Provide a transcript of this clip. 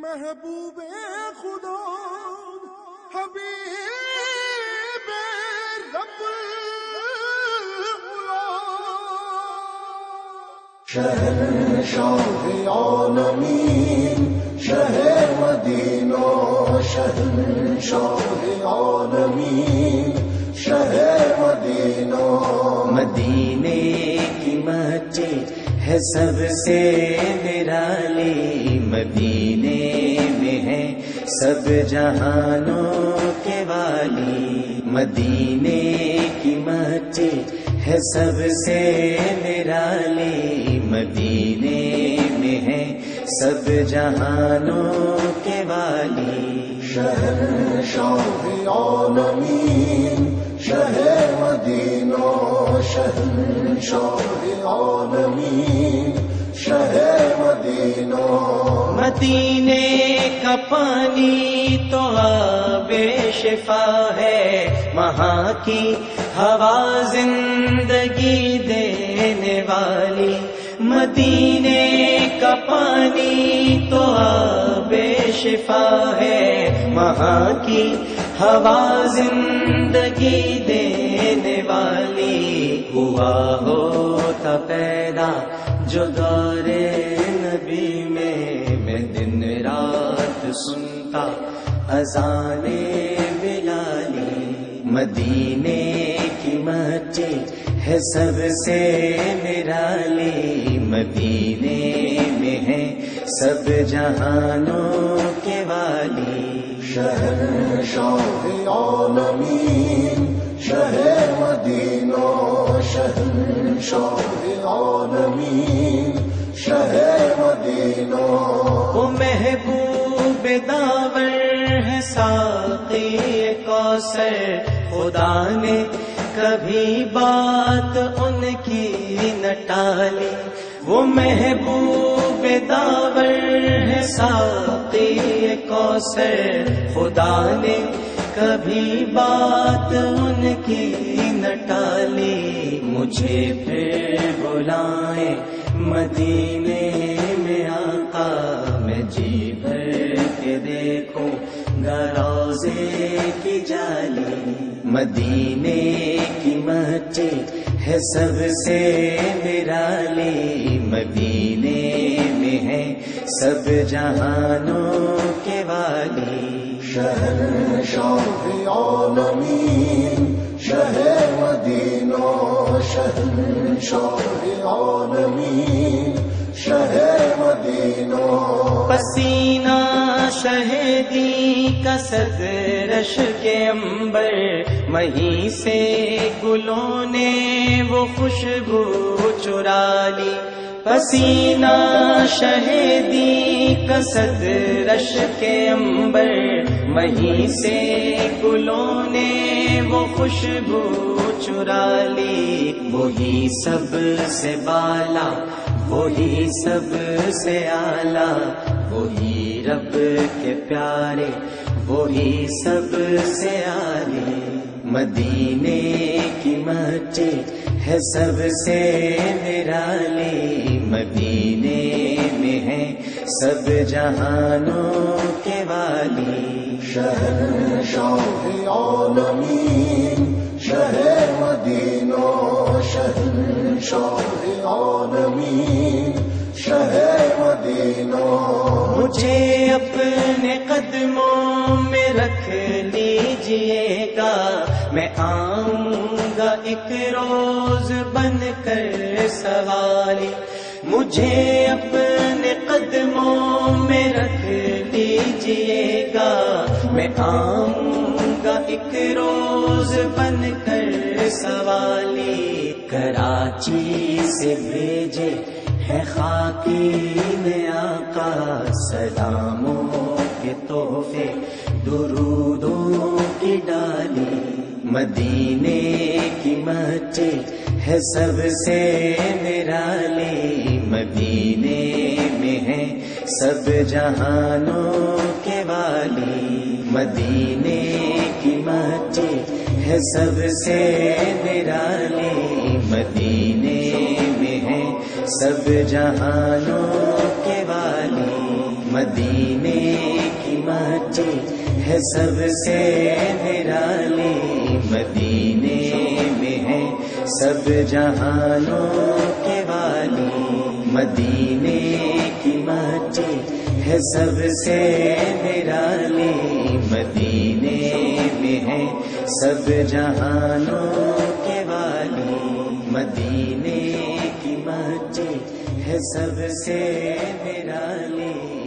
محبوب خدا حبیب رب شہر شاہ عالمین شہر مدینہ شہر شاہ عالمین شہر مدینہ. مدینے کی مسجد ہے سب سے نرالی ہے سب جہانوں کے والی مدینے کی مسجد ہے سب سے نرالی مدینے میں ہے سب جہانوں کے والی شہر شاہ عالمین شہر مدینہ، شہر شاہ عالمین شہر مدینہ۔ مدینے کا پانی تو آب شفا ہے۔ وہاں کی ہوا زندگی دینے والی۔ مدینے کا پانی تو آب شفا ہے۔ وہاں کی ہوا زندگی دینے والی۔ ہوا ہوتا پیدا جو دور نبی سنتا اذان بلالی مدینے کی مسجد ہے سب سے نرالی، مدینے میں ہے سب جہانوں کے والی۔ شہر شاہ عالمین، شہر مدینہ، شہر شاہ عالمین۔ داور ہے ساقی کوثر، خدا نے کبھی بات ان کی نہ ٹالی۔ وہ محبوب داور ہے ساقی کوثر، خدا نے کبھی بات ان کی نہ ٹالی۔ مجھے پھر بلائیں مدینے میں آقا، میں جی گروزے کی جالی مدینے کی مسجد ہے سب سے نرالی۔ مدینے میں ہے سب جہانوں کے والی۔ شہر شاہ عالمین شہر مدینہ شہر شاہ عالمین شہر مدینہ۔ پسینہ شہدی کا رش کے امبر، وہیں سے گلوں نے وہ خوشبو چرا لی۔ پسینہ شہدی کا رش کے امبر، وہیں سے گلوں نے وہ خوشبو چرا لی۔ وہی سب سے بالا وہی سب سے آلہ وہی رب کے پیارے، وہی سب سے آلے۔ مدینے کی مسجد ہے سب سے نرالی۔ مدینے میں ہے سب جہانوں کے والی۔ شہر شاہ عالمین، شہر مدینہ، شہر شاہ عالمین۔ شہر مدینہ مجھے اپنے قدموں میں رکھ لیجیے گا۔ میں آؤں گا ایک روز بن کر سوالی مجھے اپنے قدموں میں رکھ لیجیے گا۔ میں آؤں گا ایک روز بن کر سوالی کراچی سے بھیجے ہے خاکی نے آقا، سلاموں کے تحفے، درودوں کی ڈالی، مدینے کی مسجد ہے سب سے نرالی، مدینے میں ہے سب جہانوں کے والی، مدینے کی مسجد ہے سب سے نرالی۔ سب جہانوں کے والی، مدینے کی مٹی ہے سب سے نرالی۔ مدینے میں ہے سب جہانوں کے والی، مدینے کی مٹی ہے سب سے نرالی۔ مدینے میں ہے سب جہانوں کے والی، مدینے پہنچے ہے سب سے نرالی۔